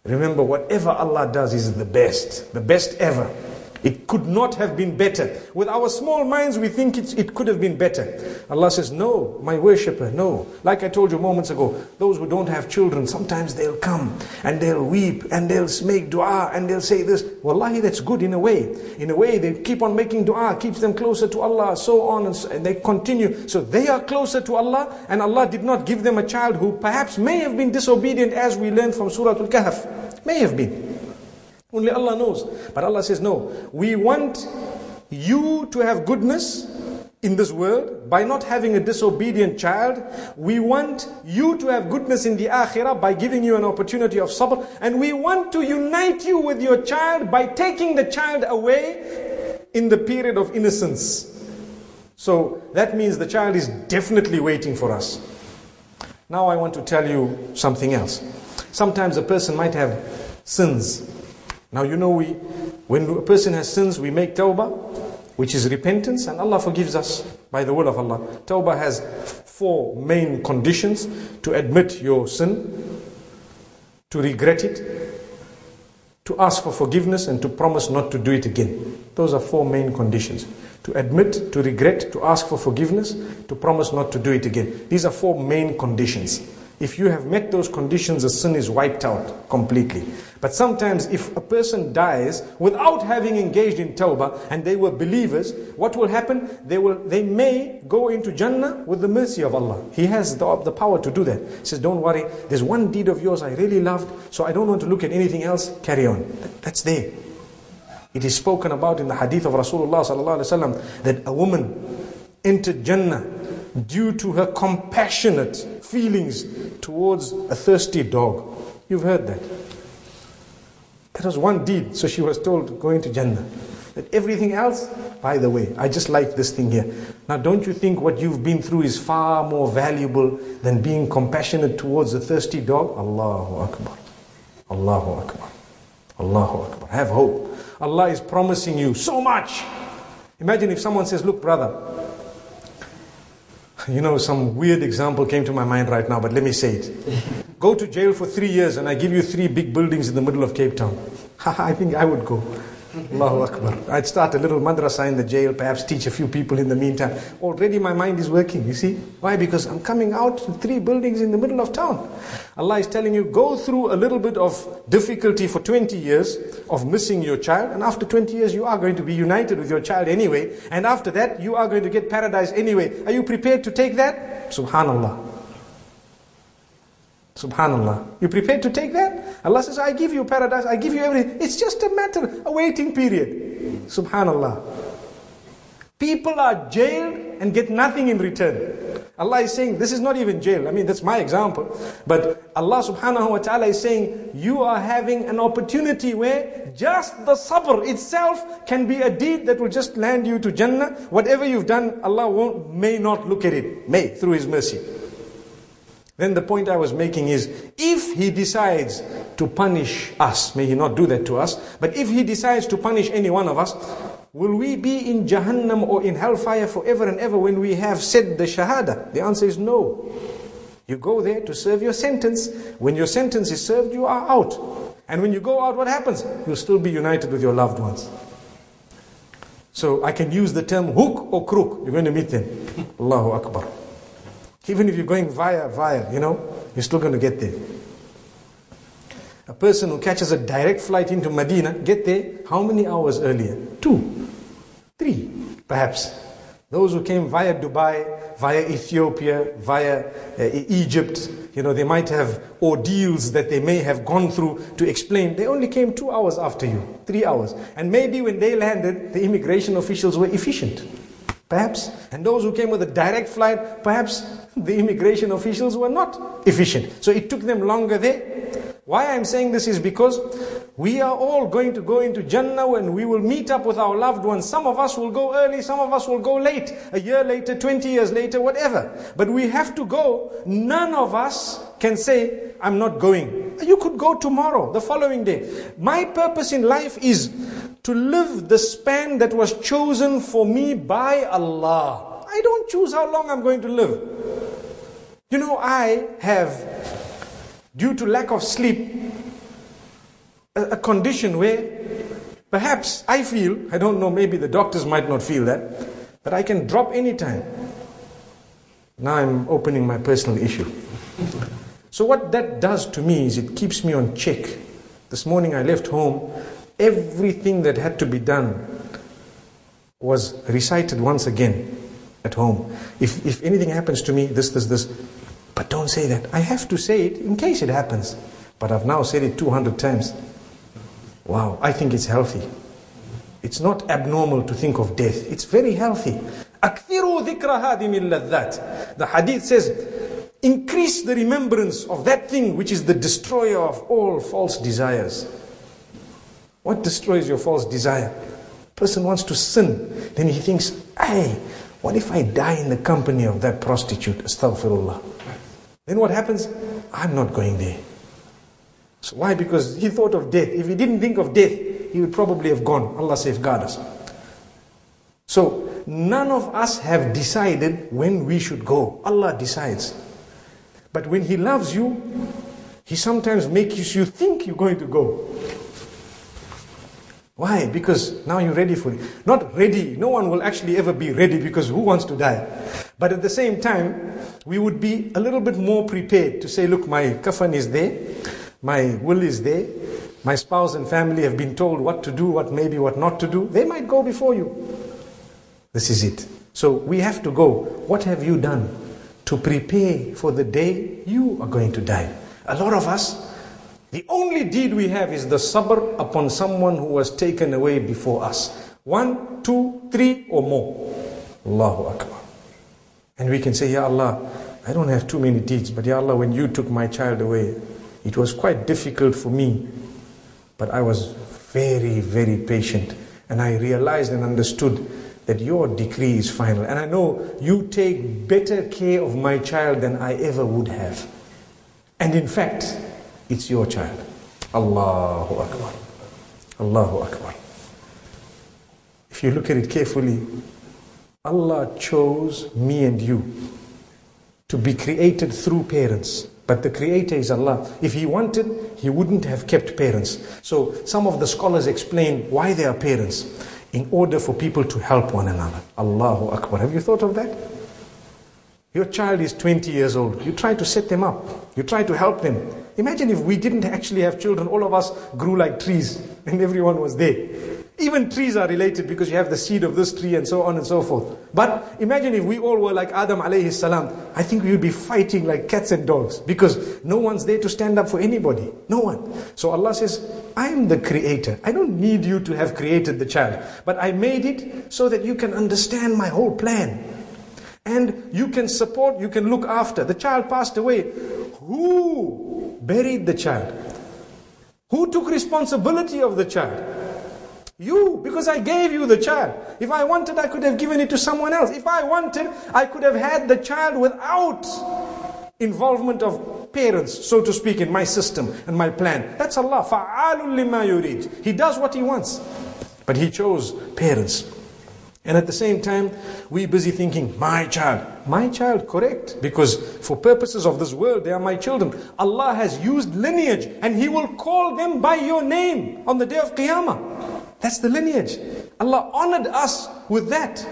remember whatever Allah does is the best, the best ever. It could not have been better. With our small minds, we think it, could have been better. Allah says, No, my worshipper, no. Like I told you moments ago, those who don't have children, sometimes they'll come and they'll weep and they'll make dua and they'll say this. Wallahi, that's good in a way. In a way, they keep on making dua, keeps them closer to Allah, so on, and, so, and they continue. So they are closer to Allah, and Allah did not give them a child who perhaps may have been disobedient, as we learned from Surah Al Kahf. May have been. Only Allah knows. But Allah says, no, we want you to have goodness in this world by not having a disobedient child. We want you to have goodness in the akhirah by giving you an opportunity of sabr. And we want to unite you with your child by taking the child away in the period of innocence. So that means the child is definitely waiting for us. Now I want to tell you something else. Sometimes a person might have sins now you know we, when a person has sins, we make tawbah, which is repentance, and Allah forgives us by the will of Allah. Tawbah has four main conditions to admit your sin, to regret it, to ask for forgiveness, and to promise not to do it again. Those are four main conditions. To admit, to regret, to ask for forgiveness, to promise not to do it again. These are four main conditions. If you have met those conditions, the sin is wiped out completely. But sometimes if a person dies without having engaged in tawbah and they were believers, what will happen? They will they may go into Jannah with the mercy of Allah. He has the, the power to do that. He says, Don't worry, there's one deed of yours I really loved, so I don't want to look at anything else. Carry on. That's there. It is spoken about in the hadith of Rasulullah that a woman entered Jannah due to her compassionate feelings towards a thirsty dog. You've heard that. That was one deed. So she was told going to Jannah. That everything else, by the way, I just like this thing here. Now, don't you think what you've been through is far more valuable than being compassionate towards a thirsty dog? Allahu Akbar. Allahu Akbar. Allahu Akbar. Have hope. Allah is promising you so much. Imagine if someone says, Look, brother, you know, some weird example came to my mind right now, but let me say it. Go to jail for three years and I give you three big buildings in the middle of Cape Town. I think I would go. Allahu Akbar. I'd start a little madrasa in the jail, perhaps teach a few people in the meantime. Already my mind is working, you see? Why? Because I'm coming out to three buildings in the middle of town. Allah is telling you, go through a little bit of difficulty for 20 years of missing your child, and after 20 years you are going to be united with your child anyway, and after that you are going to get paradise anyway. Are you prepared to take that? Subhanallah. Subhanallah. You prepared to take that? Allah says, I give you paradise, I give you everything. It's just a matter, a waiting period. Subhanallah. People are jailed and get nothing in return. Allah is saying, this is not even jail. I mean, that's my example. But Allah subhanahu wa ta'ala is saying, you are having an opportunity where just the sabr itself can be a deed that will just land you to Jannah. Whatever you've done, Allah may not look at it. May, through His mercy. Then the point I was making is if he decides to punish us, may he not do that to us, but if he decides to punish any one of us, will we be in Jahannam or in hellfire forever and ever when we have said the Shahada? The answer is no. You go there to serve your sentence. When your sentence is served, you are out. And when you go out, what happens? You'll still be united with your loved ones. So I can use the term hook or crook. You're going to meet them. Allahu Akbar. Even if you're going via, via, you know, you're still going to get there. A person who catches a direct flight into Medina, get there how many hours earlier? Two, three, perhaps. Those who came via Dubai, via Ethiopia, via uh, Egypt, you know, they might have ordeals that they may have gone through to explain. They only came two hours after you, three hours. And maybe when they landed, the immigration officials were efficient. Perhaps. And those who came with a direct flight, perhaps the immigration officials were not efficient. So it took them longer there. Why I'm saying this is because we are all going to go into Jannah and we will meet up with our loved ones. Some of us will go early, some of us will go late, a year later, 20 years later, whatever. But we have to go. None of us can say, I'm not going. You could go tomorrow, the following day. My purpose in life is to live the span that was chosen for me by Allah. I don't choose how long I'm going to live. You know, I have due to lack of sleep, a, a condition where Perhaps I feel, I don't know, maybe the doctors might not feel that, but I can drop anytime. Now I'm opening my personal issue. So, what that does to me is it keeps me on check. This morning I left home, everything that had to be done was recited once again at home. If, if anything happens to me, this, this, this, but don't say that. I have to say it in case it happens. But I've now said it 200 times. Wow, I think it's healthy. It's not abnormal to think of death. It's very healthy. The hadith says increase the remembrance of that thing which is the destroyer of all false desires. What destroys your false desire? Person wants to sin, then he thinks, hey, what if I die in the company of that prostitute? Astaghfirullah. Then what happens? I'm not going there. So why? Because he thought of death. If he didn't think of death, he would probably have gone. Allah safeguard us. So none of us have decided when we should go. Allah decides. But when He loves you, He sometimes makes you think you're going to go. Why? Because now you're ready for it. Not ready. No one will actually ever be ready because who wants to die? But at the same time, we would be a little bit more prepared to say, look, my kafan is there, my will is there, my spouse and family have been told what to do, what maybe what not to do. They might go before you. This is it. So we have to go. What have you done to prepare for the day you are going to die? A lot of us, the only deed we have is the sabr upon someone who was taken away before us. One, two, three, or more. Allahu Akbar. And we can say, Ya Allah, I don't have too many deeds, but Ya Allah, when you took my child away, it was quite difficult for me. But I was very, very patient. And I realized and understood that your decree is final. And I know you take better care of my child than I ever would have. And in fact, it's your child. Allahu Akbar. Allahu Akbar. If you look at it carefully, Allah chose me and you to be created through parents. But the creator is Allah. If He wanted, He wouldn't have kept parents. So some of the scholars explain why there are parents. In order for people to help one another. Allahu Akbar. Have you thought of that? Your child is 20 years old. You try to set them up. You try to help them. Imagine if we didn't actually have children, all of us grew like trees and everyone was there. Even trees are related because you have the seed of this tree and so on and so forth. But imagine if we all were like Adam alayhi salam. I think we would be fighting like cats and dogs because no one's there to stand up for anybody. No one. So Allah says, I am the creator. I don't need you to have created the child. But I made it so that you can understand my whole plan. And you can support, you can look after. The child passed away. Who buried the child? Who took responsibility of the child? You, because I gave you the child. If I wanted, I could have given it to someone else. If I wanted, I could have had the child without involvement of parents, so to speak, in my system and my plan. That's Allah. فَعَالٌ لِمَا يُرِيد. He does what He wants. But He chose parents. And at the same time, we busy thinking, my child, my child, correct. Because for purposes of this world, they are my children. Allah has used lineage and He will call them by your name on the day of Qiyamah. That's the lineage. Allah honored us with that.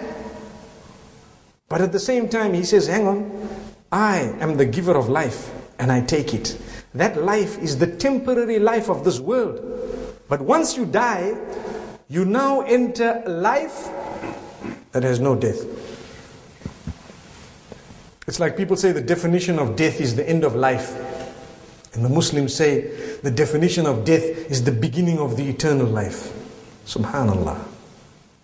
But at the same time, He says, hang on, I am the giver of life and I take it. That life is the temporary life of this world. But once you die, you now enter life that has no death. It's like people say the definition of death is the end of life. And the Muslims say the definition of death is the beginning of the eternal life. Subhanallah.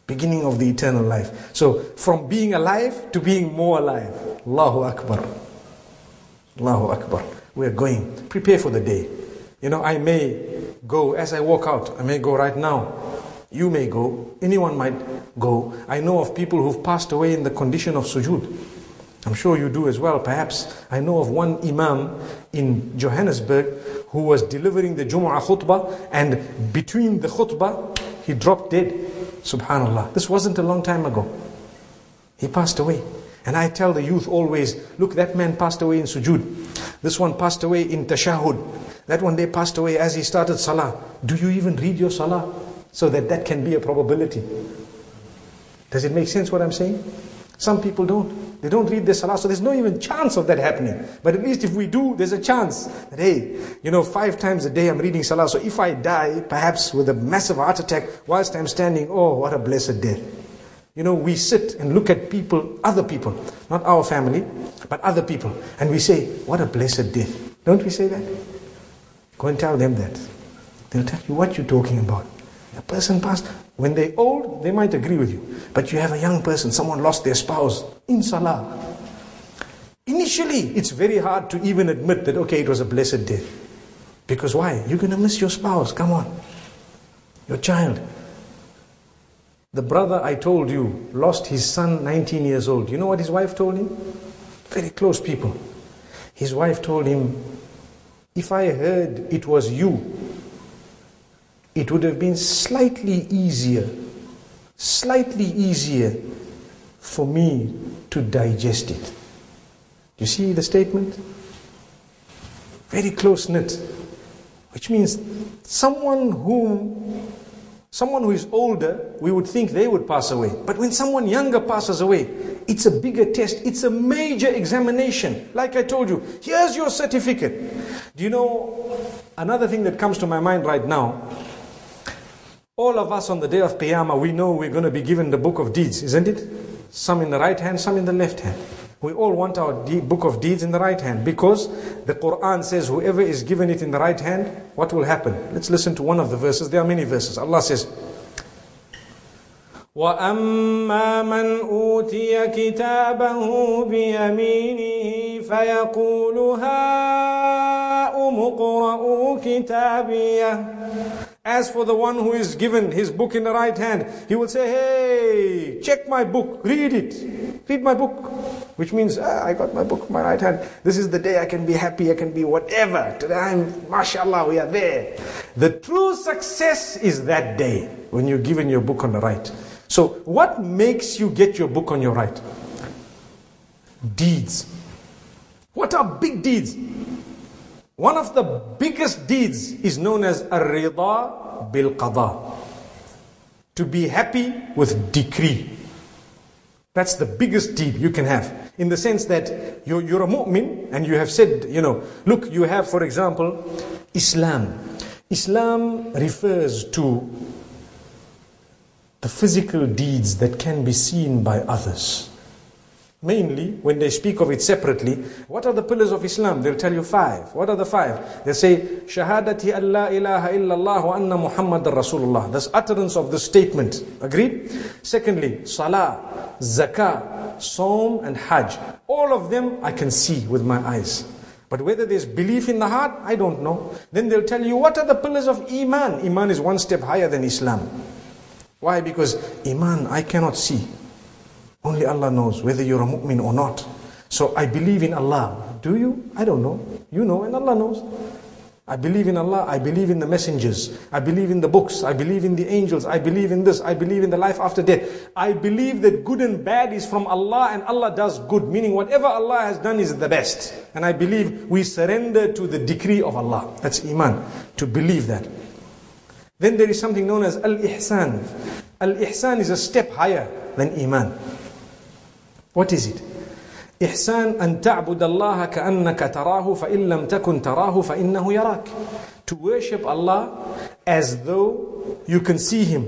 Beginning of the eternal life. So from being alive to being more alive. Allahu Akbar. Allahu Akbar. We are going. Prepare for the day. You know, I may go as I walk out. I may go right now. You may go. Anyone might go. I know of people who've passed away in the condition of sujood. I'm sure you do as well, perhaps. I know of one Imam in Johannesburg who was delivering the Jumu'ah khutbah and between the khutbah, he dropped dead. Subhanallah. This wasn't a long time ago. He passed away. And I tell the youth always, look, that man passed away in sujood. This one passed away in tashahud. That one day passed away as he started salah. Do you even read your salah? so that that can be a probability. Does it make sense what I'm saying? Some people don't. They don't read the salah, so there's no even chance of that happening. But at least if we do, there's a chance that, hey, you know, five times a day I'm reading salah, so if I die, perhaps with a massive heart attack, whilst I'm standing, oh, what a blessed death. You know, we sit and look at people, other people, not our family, but other people, and we say, what a blessed death. Don't we say that? Go and tell them that. They'll tell you what you're talking about. A person passed. When they're old, they might agree with you. But you have a young person, someone lost their spouse in Salah. Initially, it's very hard to even admit that, okay, it was a blessed death. Because why? You're going to miss your spouse. Come on. Your child. The brother I told you lost his son 19 years old. You know what his wife told him? Very close people. His wife told him, If I heard it was you, it would have been slightly easier, slightly easier for me to digest it. You see the statement? Very close knit. Which means someone whom someone who is older, we would think they would pass away. But when someone younger passes away, it's a bigger test, it's a major examination. Like I told you, here's your certificate. Do you know another thing that comes to my mind right now? All of us on the day of Qiyamah, we know we're going to be given the book of deeds, isn't it? Some in the right hand, some in the left hand. We all want our de- book of deeds in the right hand because the Quran says whoever is given it in the right hand, what will happen? Let's listen to one of the verses. There are many verses. Allah says, واما من اوتي كتابه بيمينه فيقول هاؤم اقرءوا كتابيه as for the one who is given his book in the right hand, he will say, Hey, check my book, read it, read my book. Which means, ah, I got my book in my right hand. This is the day I can be happy, I can be whatever. Today I'm, mashallah, we are there. The true success is that day when you're given your book on the right. So, what makes you get your book on your right? Deeds. What are big deeds? One of the biggest deeds is known as ar-rida bil qada. To be happy with decree. That's the biggest deed you can have. In the sense that you're, you're a mu'min and you have said, you know, look, you have, for example, Islam. Islam refers to the physical deeds that can be seen by others. Mainly, when they speak of it separately, what are the pillars of Islam? They'll tell you five. What are the five? They say, Shahadati an la ilaha illallah wa anna Muhammad Rasulullah. That's utterance of the statement. Agreed? Secondly, Salah, Zakah, Sawm and Hajj. All of them I can see with my eyes. But whether there's belief in the heart, I don't know. Then they'll tell you, what are the pillars of Iman? Iman is one step higher than Islam. Why? Because Iman I cannot see. Only Allah knows whether you're a mu'min or not. So I believe in Allah. Do you? I don't know. You know and Allah knows. I believe in Allah. I believe in the messengers. I believe in the books. I believe in the angels. I believe in this. I believe in the life after death. I believe that good and bad is from Allah and Allah does good. Meaning whatever Allah has done is the best. And I believe we surrender to the decree of Allah. That's Iman. To believe that. Then there is something known as Al-Ihsan. Al-Ihsan is a step higher than Iman. What is it? إحسان أن تعبد الله كأنك تراه فإن لم تكن تراه فإنه يراك. To worship Allah as though you can see Him.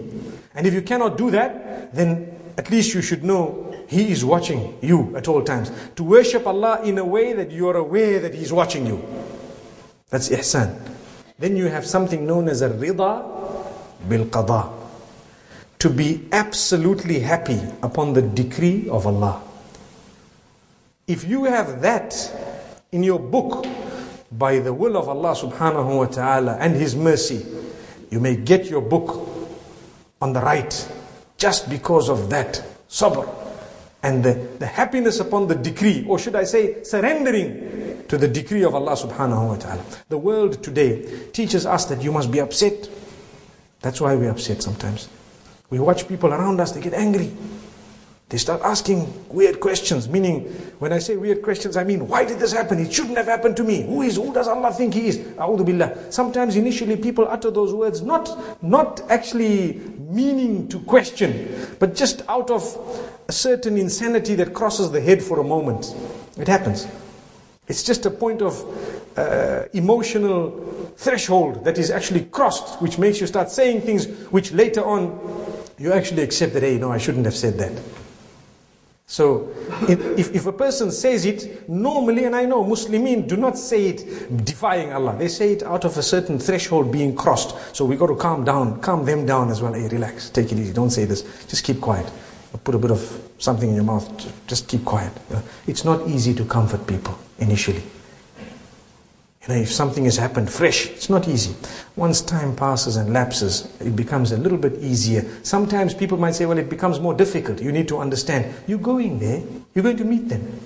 And if you cannot do that, then at least you should know He is watching you at all times. To worship Allah in a way that you are aware that He is watching you. That's ihsan. Then you have something known as a rida bil qada. To be absolutely happy upon the decree of Allah. If you have that in your book by the will of Allah subhanahu wa ta'ala and His mercy, you may get your book on the right just because of that sabr and the, the happiness upon the decree, or should I say, surrendering to the decree of Allah subhanahu wa ta'ala. The world today teaches us that you must be upset. That's why we're upset sometimes. We watch people around us, they get angry. They start asking weird questions, meaning when I say weird questions, I mean, why did this happen? It shouldn't have happened to me. Who is, who does Allah think He is? A'udhu billah. Sometimes initially people utter those words not, not actually meaning to question, but just out of a certain insanity that crosses the head for a moment. It happens. It's just a point of uh, emotional threshold that is actually crossed, which makes you start saying things which later on you actually accept that, hey, no, I shouldn't have said that. So, if, if a person says it, normally, and I know Muslimin do not say it defying Allah. They say it out of a certain threshold being crossed. So we got to calm down, calm them down as well. Hey, relax, take it easy, don't say this. Just keep quiet. Put a bit of something in your mouth, just keep quiet. It's not easy to comfort people initially. You know, if something has happened fresh, it's not easy. Once time passes and lapses, it becomes a little bit easier. Sometimes people might say, well, it becomes more difficult. You need to understand. You're going there, you're going to meet them.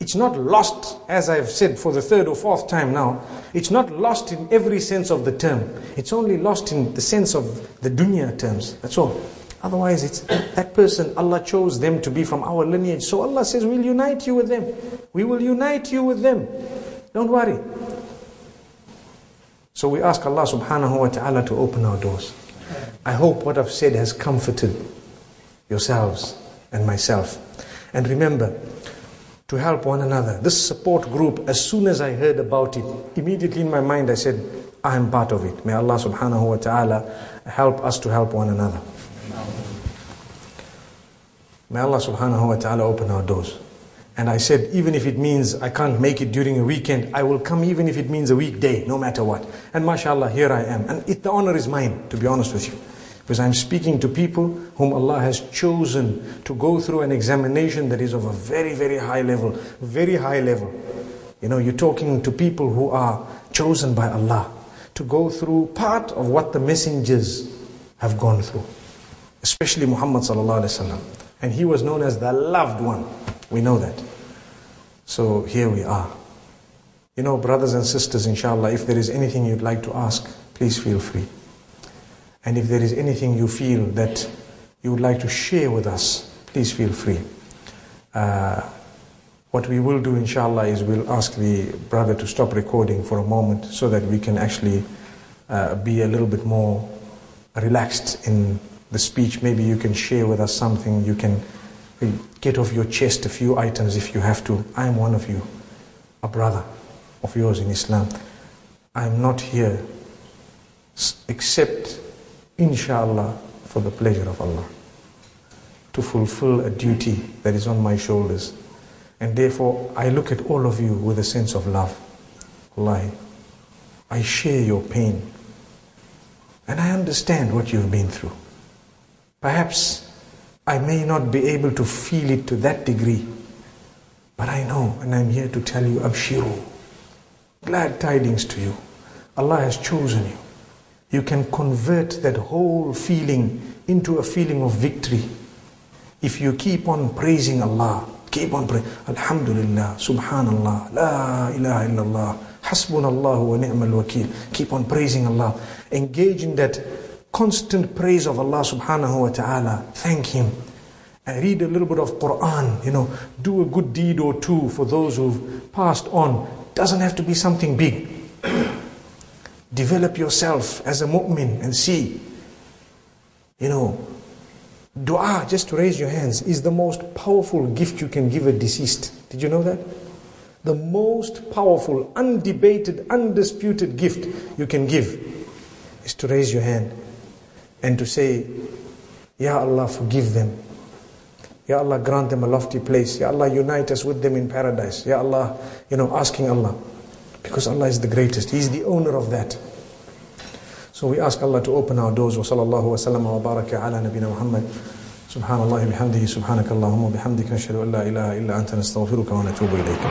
It's not lost, as I've said for the third or fourth time now, it's not lost in every sense of the term. It's only lost in the sense of the dunya terms. That's all. Otherwise, it's that person, Allah chose them to be from our lineage. So Allah says, we'll unite you with them. We will unite you with them. Don't worry. So we ask Allah subhanahu wa ta'ala to open our doors. I hope what I've said has comforted yourselves and myself. And remember, to help one another. This support group, as soon as I heard about it, immediately in my mind I said, I am part of it. May Allah subhanahu wa ta'ala help us to help one another. May Allah subhanahu wa ta'ala open our doors. And I said, even if it means I can't make it during a weekend, I will come even if it means a weekday, no matter what. And mashallah, here I am. And it, the honor is mine, to be honest with you. Because I'm speaking to people whom Allah has chosen to go through an examination that is of a very, very high level. Very high level. You know, you're talking to people who are chosen by Allah to go through part of what the messengers have gone through. Especially Muhammad. And he was known as the loved one. We know that. So here we are. You know, brothers and sisters, inshallah, if there is anything you'd like to ask, please feel free. And if there is anything you feel that you would like to share with us, please feel free. Uh, what we will do, inshallah, is we'll ask the brother to stop recording for a moment so that we can actually uh, be a little bit more relaxed in the speech. Maybe you can share with us something, you can get off your chest a few items if you have to. I am one of you, a brother of yours in Islam. I am not here except, inshallah, for the pleasure of Allah, to fulfill a duty that is on my shoulders. And therefore, I look at all of you with a sense of love. Wallahi. I share your pain. And I understand what you've been through. Perhaps I may not be able to feel it to that degree, but I know, and I'm here to tell you, Abshiru. Glad tidings to you. Allah has chosen you. You can convert that whole feeling into a feeling of victory. If you keep on praising Allah, keep on praying, Alhamdulillah, Subhanallah, La ilaha illallah, Hasbunallah wa ni'mal wakil. Keep on praising Allah. Engage in that constant praise of Allah subhanahu wa ta'ala. Thank Him. And read a little bit of Quran, you know, do a good deed or two for those who've passed on. Doesn't have to be something big. Develop yourself as a mu'min and see. You know, dua, just to raise your hands, is the most powerful gift you can give a deceased. Did you know that? The most powerful, undebated, undisputed gift you can give is to raise your hand and to say, Ya Allah, forgive them. Ya Allah, grant them a lofty place. Ya Allah, unite us with them in paradise. Ya Allah, you know, asking Allah. Because Allah is the greatest. He is the owner of that. So we ask Allah to open our doors. Wa sallallahu wa sallam wa baraka ala nabina Muhammad. سبحان الله بحمده سبحانك اللهم وبحمدك نشهد أن لا إله إلا أنت نستغفرك ونتوب إليك